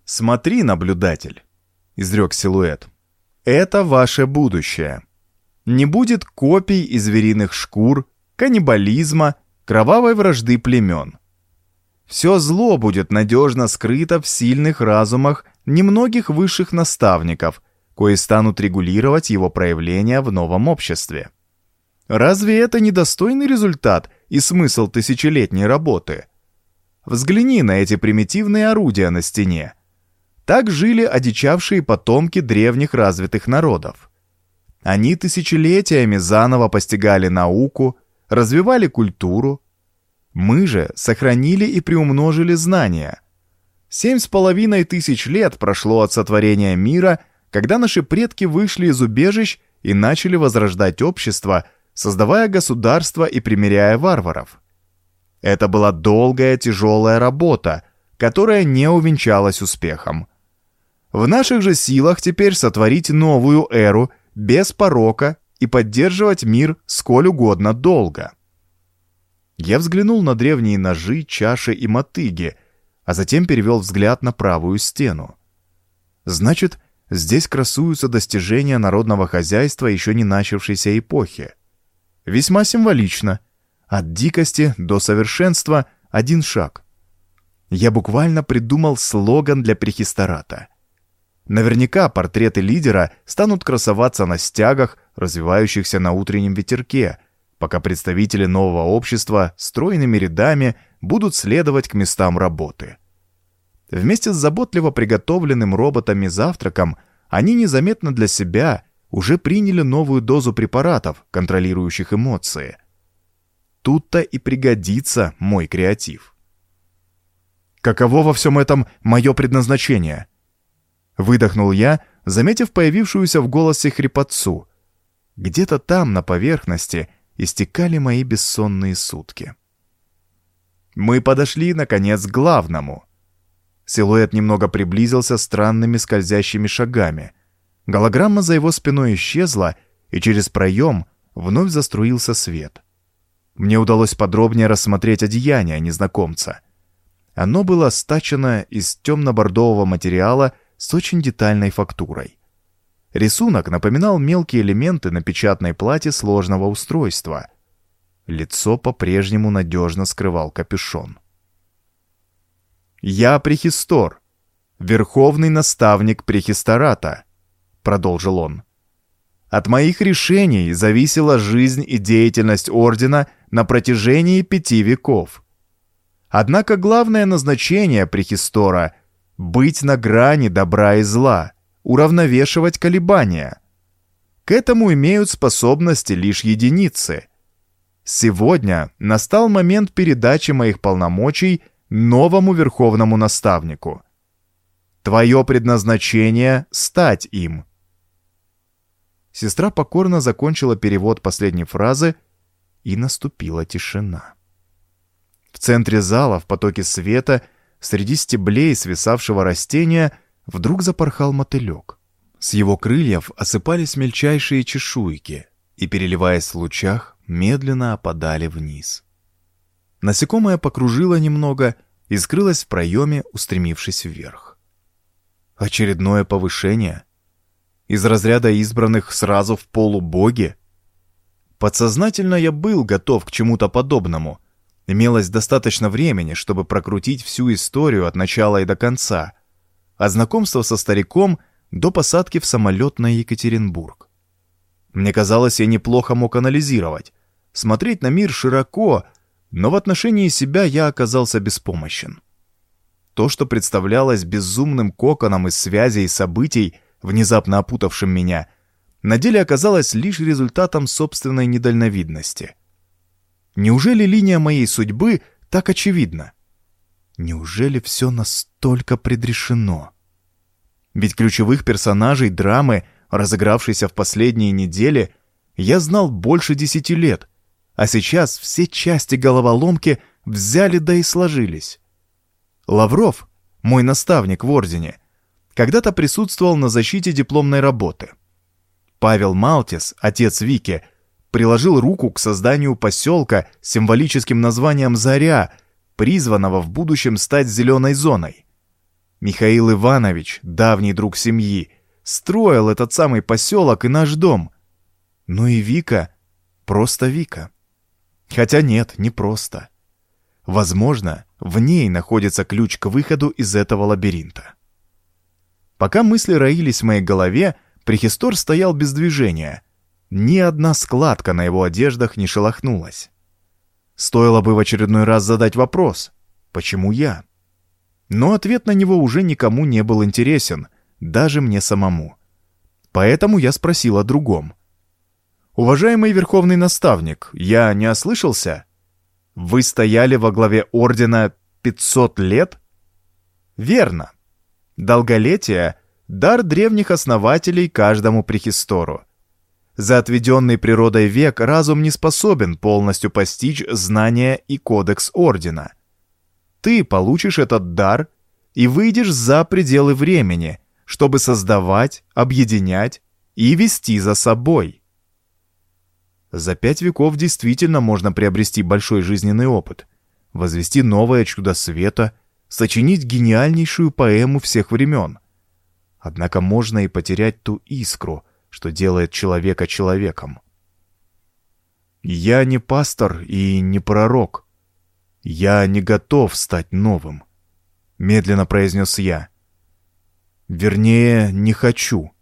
«Смотри, наблюдатель», — изрек силуэт. «Это ваше будущее. Не будет копий из звериных шкур, каннибализма, кровавой вражды племен. Все зло будет надежно скрыто в сильных разумах немногих высших наставников, кои станут регулировать его проявления в новом обществе. Разве это не достойный результат и смысл тысячелетней работы? Взгляни на эти примитивные орудия на стене. Так жили одичавшие потомки древних развитых народов. Они тысячелетиями заново постигали науку, развивали культуру, мы же сохранили и приумножили знания. Семь с половиной тысяч лет прошло от сотворения мира, когда наши предки вышли из убежищ и начали возрождать общество, создавая государство и примиряя варваров. Это была долгая тяжелая работа, которая не увенчалась успехом. В наших же силах теперь сотворить новую эру без порока и поддерживать мир сколь угодно долго. Я взглянул на древние ножи, чаши и мотыги, а затем перевел взгляд на правую стену. Значит, здесь красуются достижения народного хозяйства еще не начавшейся эпохи. Весьма символично. От дикости до совершенства один шаг. Я буквально придумал слоган для прехистората. Наверняка портреты лидера станут красоваться на стягах, развивающихся на утреннем ветерке, пока представители нового общества стройными рядами будут следовать к местам работы. Вместе с заботливо приготовленным роботами завтраком они незаметно для себя уже приняли новую дозу препаратов, контролирующих эмоции. Тут-то и пригодится мой креатив. Каково во всем этом мое предназначение? Выдохнул я, заметив появившуюся в голосе хрипотцу. Где-то там, на поверхности, истекали мои бессонные сутки. Мы подошли, наконец, к главному. Силуэт немного приблизился странными скользящими шагами. Голограмма за его спиной исчезла, и через проем вновь заструился свет. Мне удалось подробнее рассмотреть одеяние незнакомца. Оно было стачено из темно-бордового материала с очень детальной фактурой. Рисунок напоминал мелкие элементы на печатной плате сложного устройства. Лицо по-прежнему надежно скрывал капюшон. «Я Прехистор, верховный наставник Прехистората», — продолжил он. «От моих решений зависела жизнь и деятельность Ордена на протяжении пяти веков. Однако главное назначение Прехистора — быть на грани добра и зла, уравновешивать колебания. К этому имеют способности лишь единицы. Сегодня настал момент передачи моих полномочий новому верховному наставнику. Твое предназначение — стать им. Сестра покорно закончила перевод последней фразы, и наступила тишина. В центре зала, в потоке света, среди стеблей свисавшего растения, вдруг запорхал мотылек. С его крыльев осыпались мельчайшие чешуйки и, переливаясь в лучах, медленно опадали вниз. Насекомое покружило немного и скрылось в проеме, устремившись вверх. Очередное повышение. Из разряда избранных сразу в полубоги. Подсознательно я был готов к чему-то подобному. Имелось достаточно времени, чтобы прокрутить всю историю от начала и до конца. От знакомства со стариком до посадки в самолет на Екатеринбург. Мне казалось, я неплохо мог анализировать, смотреть на мир широко, но в отношении себя я оказался беспомощен. То, что представлялось безумным коконом из связей и событий, внезапно опутавшим меня, на деле оказалось лишь результатом собственной недальновидности. Неужели линия моей судьбы так очевидна? Неужели все настолько предрешено? Ведь ключевых персонажей драмы, разыгравшейся в последние недели, я знал больше десяти лет, а сейчас все части головоломки взяли да и сложились. Лавров, мой наставник в Ордене, когда-то присутствовал на защите дипломной работы. Павел Малтис, отец Вики, приложил руку к созданию поселка с символическим названием «Заря», призванного в будущем стать зеленой зоной. Михаил Иванович, давний друг семьи, строил этот самый поселок и наш дом. Ну и Вика, просто Вика. Хотя нет, не просто. Возможно, в ней находится ключ к выходу из этого лабиринта. Пока мысли роились в моей голове, Прехистор стоял без движения. Ни одна складка на его одеждах не шелохнулась. Стоило бы в очередной раз задать вопрос «Почему я?». Но ответ на него уже никому не был интересен, даже мне самому. Поэтому я спросил о другом. «Уважаемый верховный наставник, я не ослышался? Вы стояли во главе ордена 500 лет?» «Верно. Долголетие — дар древних основателей каждому прихистору. За отведенный природой век разум не способен полностью постичь знания и кодекс ордена. Ты получишь этот дар и выйдешь за пределы времени, чтобы создавать, объединять и вести за собой. За пять веков действительно можно приобрести большой жизненный опыт, возвести новое чудо света, сочинить гениальнейшую поэму всех времен. Однако можно и потерять ту искру, что делает человека человеком. Я не пастор и не пророк. Я не готов стать новым, медленно произнес я. Вернее, не хочу.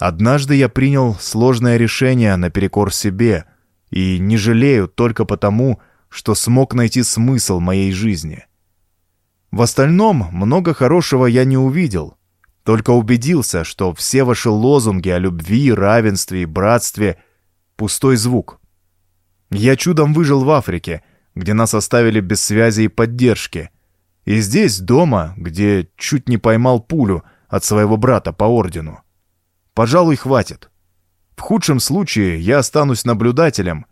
Однажды я принял сложное решение наперекор себе и не жалею только потому, что смог найти смысл моей жизни. В остальном много хорошего я не увидел, только убедился, что все ваши лозунги о любви, равенстве и братстве — пустой звук. Я чудом выжил в Африке, где нас оставили без связи и поддержки, и здесь, дома, где чуть не поймал пулю от своего брата по ордену. Пожалуй, хватит. В худшем случае я останусь наблюдателем,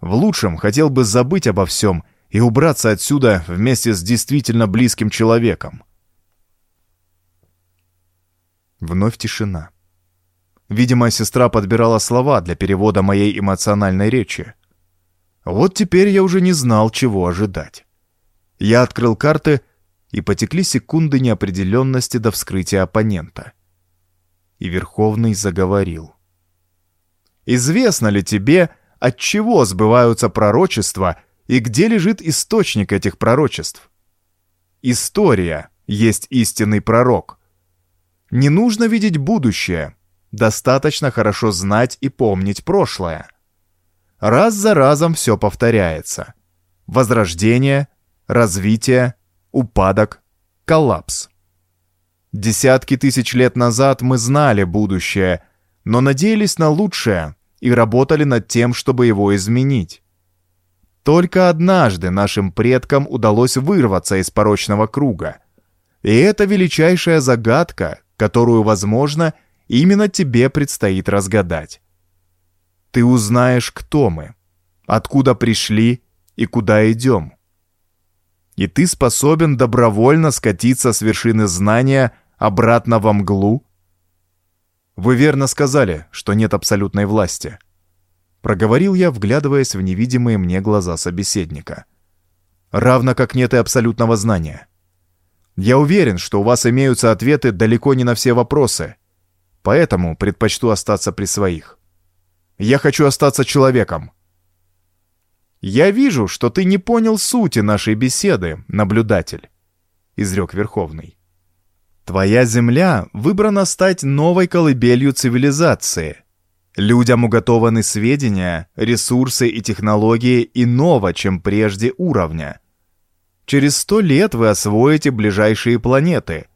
в лучшем хотел бы забыть обо всем и убраться отсюда вместе с действительно близким человеком. Вновь тишина. Видимо, сестра подбирала слова для перевода моей эмоциональной речи. Вот теперь я уже не знал, чего ожидать. Я открыл карты, и потекли секунды неопределенности до вскрытия оппонента. И Верховный заговорил. «Известно ли тебе, от чего сбываются пророчества и где лежит источник этих пророчеств? История есть истинный пророк. Не нужно видеть будущее, достаточно хорошо знать и помнить прошлое. Раз за разом все повторяется. Возрождение, развитие, упадок, коллапс. Десятки тысяч лет назад мы знали будущее, но надеялись на лучшее и работали над тем, чтобы его изменить. Только однажды нашим предкам удалось вырваться из порочного круга. И это величайшая загадка, которую, возможно, именно тебе предстоит разгадать ты узнаешь, кто мы, откуда пришли и куда идем. И ты способен добровольно скатиться с вершины знания обратно во мглу? Вы верно сказали, что нет абсолютной власти. Проговорил я, вглядываясь в невидимые мне глаза собеседника. Равно как нет и абсолютного знания. Я уверен, что у вас имеются ответы далеко не на все вопросы, поэтому предпочту остаться при своих. Я хочу остаться человеком. Я вижу, что ты не понял сути нашей беседы, наблюдатель, изрек Верховный. Твоя земля выбрана стать новой колыбелью цивилизации. Людям уготованы сведения, ресурсы и технологии иного, чем прежде уровня. Через сто лет вы освоите ближайшие планеты.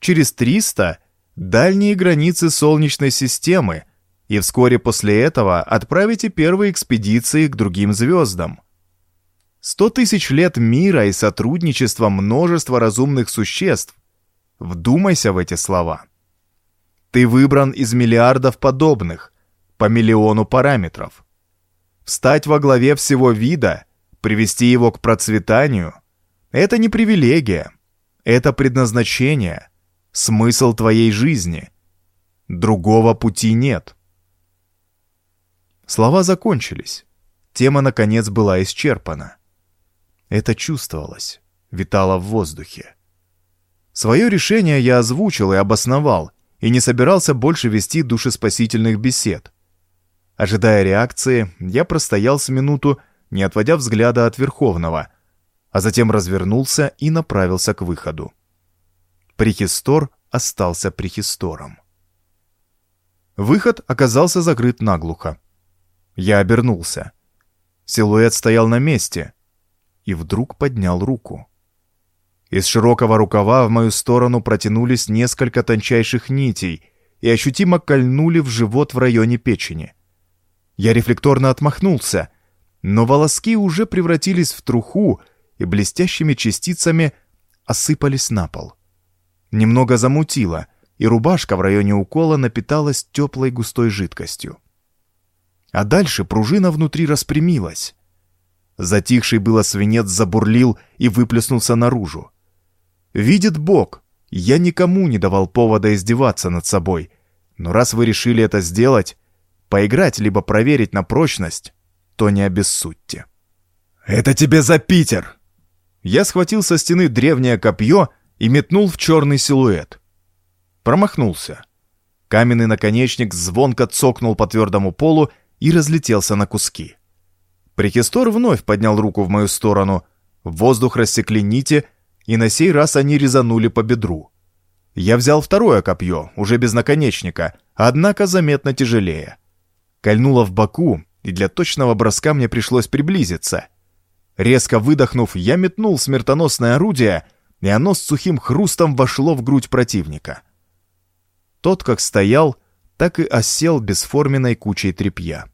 Через триста — дальние границы Солнечной системы — и вскоре после этого отправите первые экспедиции к другим звездам. Сто тысяч лет мира и сотрудничества множества разумных существ. Вдумайся в эти слова. Ты выбран из миллиардов подобных, по миллиону параметров. Встать во главе всего вида, привести его к процветанию – это не привилегия, это предназначение, смысл твоей жизни. Другого пути нет. Слова закончились. Тема, наконец, была исчерпана. Это чувствовалось, витало в воздухе. Свое решение я озвучил и обосновал, и не собирался больше вести душеспасительных бесед. Ожидая реакции, я простоял с минуту, не отводя взгляда от Верховного, а затем развернулся и направился к выходу. Прихистор остался прихистором. Выход оказался закрыт наглухо. Я обернулся. Силуэт стоял на месте и вдруг поднял руку. Из широкого рукава в мою сторону протянулись несколько тончайших нитей и ощутимо кольнули в живот в районе печени. Я рефлекторно отмахнулся, но волоски уже превратились в труху и блестящими частицами осыпались на пол. Немного замутило, и рубашка в районе укола напиталась теплой густой жидкостью а дальше пружина внутри распрямилась. Затихший было свинец забурлил и выплеснулся наружу. Видит Бог, я никому не давал повода издеваться над собой, но раз вы решили это сделать, поиграть либо проверить на прочность, то не обессудьте. «Это тебе за Питер!» Я схватил со стены древнее копье и метнул в черный силуэт. Промахнулся. Каменный наконечник звонко цокнул по твердому полу и разлетелся на куски. Прихистор вновь поднял руку в мою сторону. В воздух рассекли нити, и на сей раз они резанули по бедру. Я взял второе копье, уже без наконечника, однако заметно тяжелее. Кольнуло в боку, и для точного броска мне пришлось приблизиться. Резко выдохнув, я метнул смертоносное орудие, и оно с сухим хрустом вошло в грудь противника. Тот как стоял, так и осел бесформенной кучей тряпья.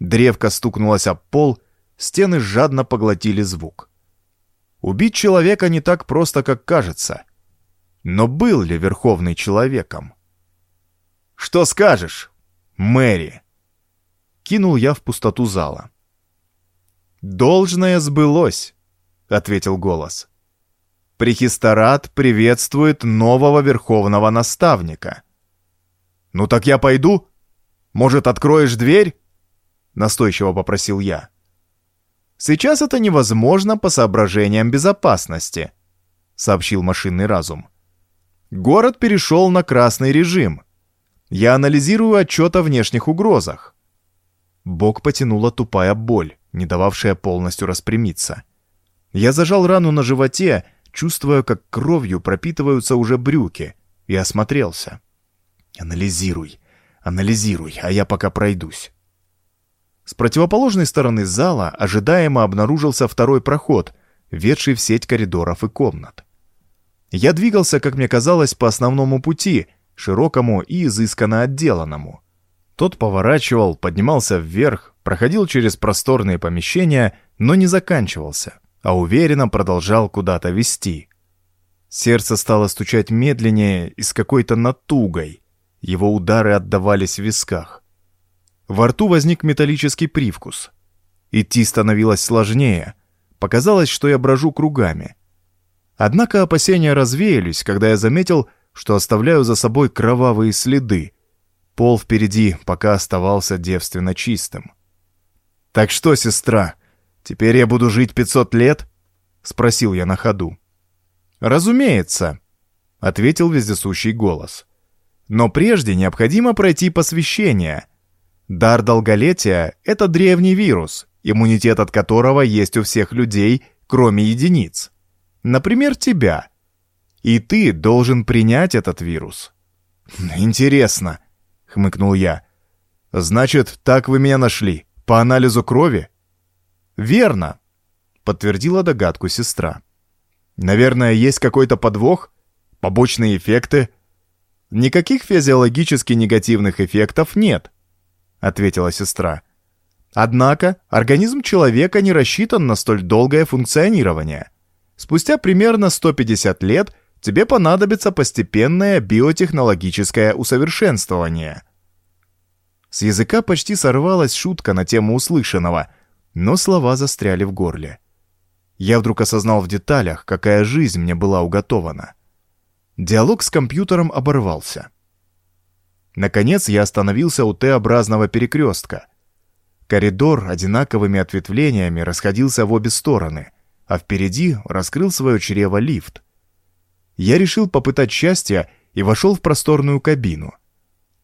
Древко стукнулось об пол, стены жадно поглотили звук. Убить человека не так просто, как кажется. Но был ли Верховный человеком? «Что скажешь, Мэри?» Кинул я в пустоту зала. «Должное сбылось», — ответил голос. «Прихисторат приветствует нового верховного наставника». «Ну так я пойду? Может, откроешь дверь?» Настойчиво попросил я. «Сейчас это невозможно по соображениям безопасности», сообщил машинный разум. «Город перешел на красный режим. Я анализирую отчет о внешних угрозах». Бок потянула тупая боль, не дававшая полностью распрямиться. Я зажал рану на животе, чувствуя, как кровью пропитываются уже брюки, и осмотрелся. «Анализируй, анализируй, а я пока пройдусь». С противоположной стороны зала ожидаемо обнаружился второй проход, ведший в сеть коридоров и комнат. Я двигался, как мне казалось, по основному пути, широкому и изысканно отделанному. Тот поворачивал, поднимался вверх, проходил через просторные помещения, но не заканчивался, а уверенно продолжал куда-то вести. Сердце стало стучать медленнее и с какой-то натугой. Его удары отдавались в висках. Во рту возник металлический привкус. Идти становилось сложнее. Показалось, что я брожу кругами. Однако опасения развеялись, когда я заметил, что оставляю за собой кровавые следы. Пол впереди пока оставался девственно чистым. «Так что, сестра, теперь я буду жить 500 лет?» — спросил я на ходу. «Разумеется», — ответил вездесущий голос. «Но прежде необходимо пройти посвящение — Дар долголетия — это древний вирус, иммунитет от которого есть у всех людей, кроме единиц. Например, тебя. И ты должен принять этот вирус. «Интересно», — хмыкнул я. «Значит, так вы меня нашли? По анализу крови?» «Верно», — подтвердила догадку сестра. «Наверное, есть какой-то подвох? Побочные эффекты?» «Никаких физиологически негативных эффектов нет ответила сестра. Однако организм человека не рассчитан на столь долгое функционирование. Спустя примерно 150 лет тебе понадобится постепенное биотехнологическое усовершенствование. С языка почти сорвалась шутка на тему услышанного, но слова застряли в горле. Я вдруг осознал в деталях, какая жизнь мне была уготована. Диалог с компьютером оборвался. Наконец я остановился у Т-образного перекрестка. Коридор одинаковыми ответвлениями расходился в обе стороны, а впереди раскрыл свое чрево лифт. Я решил попытать счастье и вошел в просторную кабину.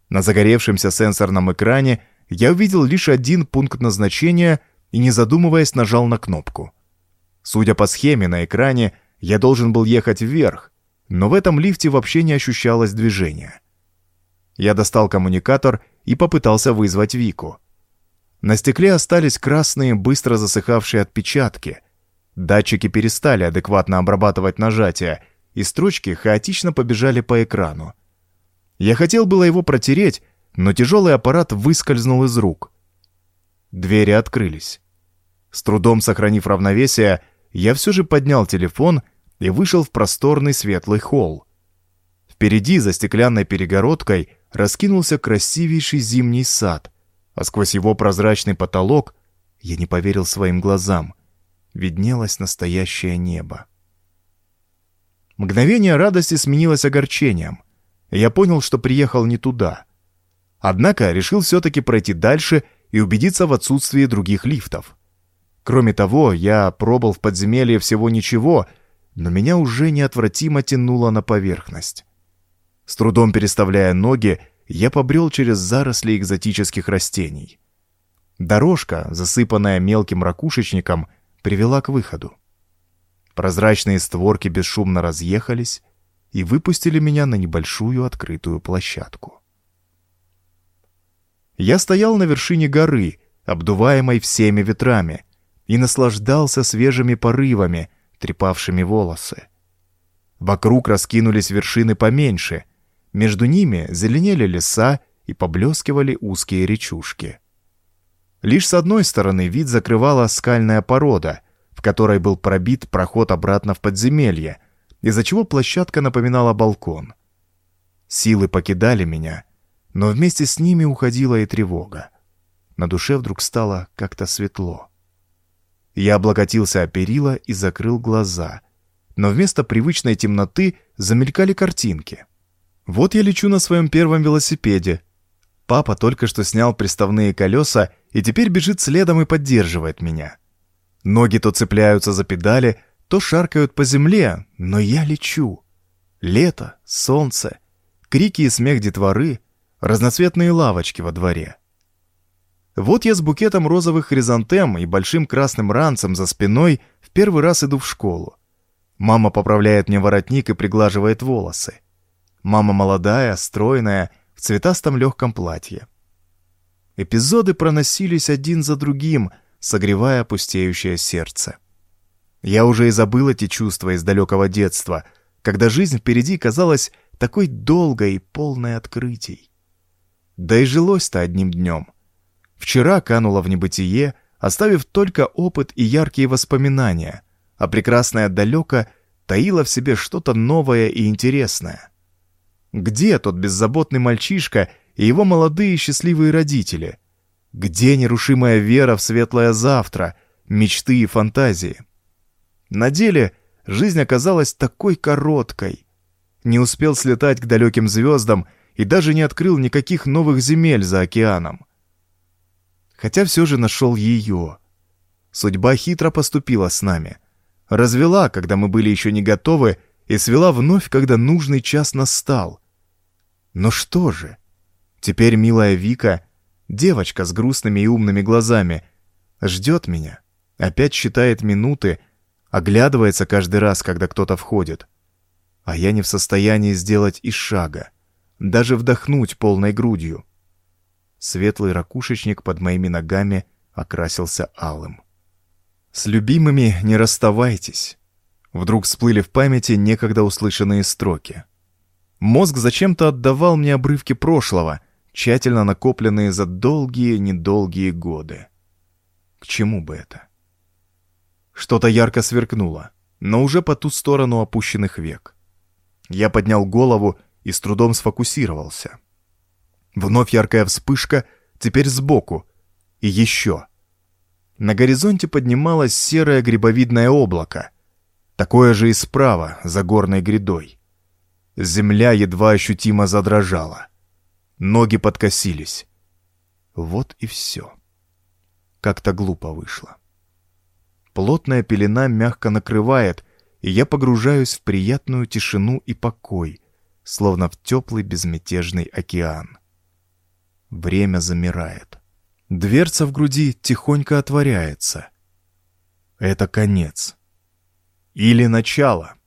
На загоревшемся сенсорном экране я увидел лишь один пункт назначения и, не задумываясь, нажал на кнопку. Судя по схеме на экране, я должен был ехать вверх, но в этом лифте вообще не ощущалось движения. Я достал коммуникатор и попытался вызвать Вику. На стекле остались красные, быстро засыхавшие отпечатки. Датчики перестали адекватно обрабатывать нажатия, и строчки хаотично побежали по экрану. Я хотел было его протереть, но тяжелый аппарат выскользнул из рук. Двери открылись. С трудом сохранив равновесие, я все же поднял телефон и вышел в просторный светлый холл. Впереди, за стеклянной перегородкой, раскинулся красивейший зимний сад, а сквозь его прозрачный потолок, я не поверил своим глазам, виднелось настоящее небо. Мгновение радости сменилось огорчением. Я понял, что приехал не туда. Однако решил все-таки пройти дальше и убедиться в отсутствии других лифтов. Кроме того, я пробыл в подземелье всего ничего, но меня уже неотвратимо тянуло на поверхность. С трудом переставляя ноги, я побрел через заросли экзотических растений. Дорожка, засыпанная мелким ракушечником, привела к выходу. Прозрачные створки бесшумно разъехались и выпустили меня на небольшую открытую площадку. Я стоял на вершине горы, обдуваемой всеми ветрами, и наслаждался свежими порывами, трепавшими волосы. Вокруг раскинулись вершины поменьше, между ними зеленели леса и поблескивали узкие речушки. Лишь с одной стороны вид закрывала скальная порода, в которой был пробит проход обратно в подземелье, из-за чего площадка напоминала балкон. Силы покидали меня, но вместе с ними уходила и тревога. На душе вдруг стало как-то светло. Я облокотился о перила и закрыл глаза, но вместо привычной темноты замелькали картинки. Вот я лечу на своем первом велосипеде. Папа только что снял приставные колеса и теперь бежит следом и поддерживает меня. Ноги то цепляются за педали, то шаркают по земле, но я лечу. Лето, солнце, крики и смех детворы, разноцветные лавочки во дворе. Вот я с букетом розовых хризантем и большим красным ранцем за спиной в первый раз иду в школу. Мама поправляет мне воротник и приглаживает волосы. Мама молодая, стройная, в цветастом легком платье. Эпизоды проносились один за другим, согревая пустеющее сердце. Я уже и забыл эти чувства из далекого детства, когда жизнь впереди казалась такой долгой и полной открытий. Да и жилось-то одним днем. Вчера кануло в небытие, оставив только опыт и яркие воспоминания, а прекрасное далеко таило в себе что-то новое и интересное. Где тот беззаботный мальчишка и его молодые счастливые родители? Где нерушимая вера в светлое завтра, мечты и фантазии? На деле жизнь оказалась такой короткой. Не успел слетать к далеким звездам и даже не открыл никаких новых земель за океаном. Хотя все же нашел ее. Судьба хитро поступила с нами. Развела, когда мы были еще не готовы, и свела вновь, когда нужный час настал. Но что же? Теперь милая Вика, девочка с грустными и умными глазами, ждет меня, опять считает минуты, оглядывается каждый раз, когда кто-то входит. А я не в состоянии сделать и шага, даже вдохнуть полной грудью. Светлый ракушечник под моими ногами окрасился алым. «С любимыми не расставайтесь», Вдруг всплыли в памяти некогда услышанные строки. Мозг зачем-то отдавал мне обрывки прошлого, тщательно накопленные за долгие-недолгие годы. К чему бы это? Что-то ярко сверкнуло, но уже по ту сторону опущенных век. Я поднял голову и с трудом сфокусировался. Вновь яркая вспышка, теперь сбоку. И еще. На горизонте поднималось серое грибовидное облако — Такое же и справа, за горной грядой. Земля едва ощутимо задрожала. Ноги подкосились. Вот и все. Как-то глупо вышло. Плотная пелена мягко накрывает, и я погружаюсь в приятную тишину и покой, словно в теплый безмятежный океан. Время замирает. Дверца в груди тихонько отворяется. Это конец или начало.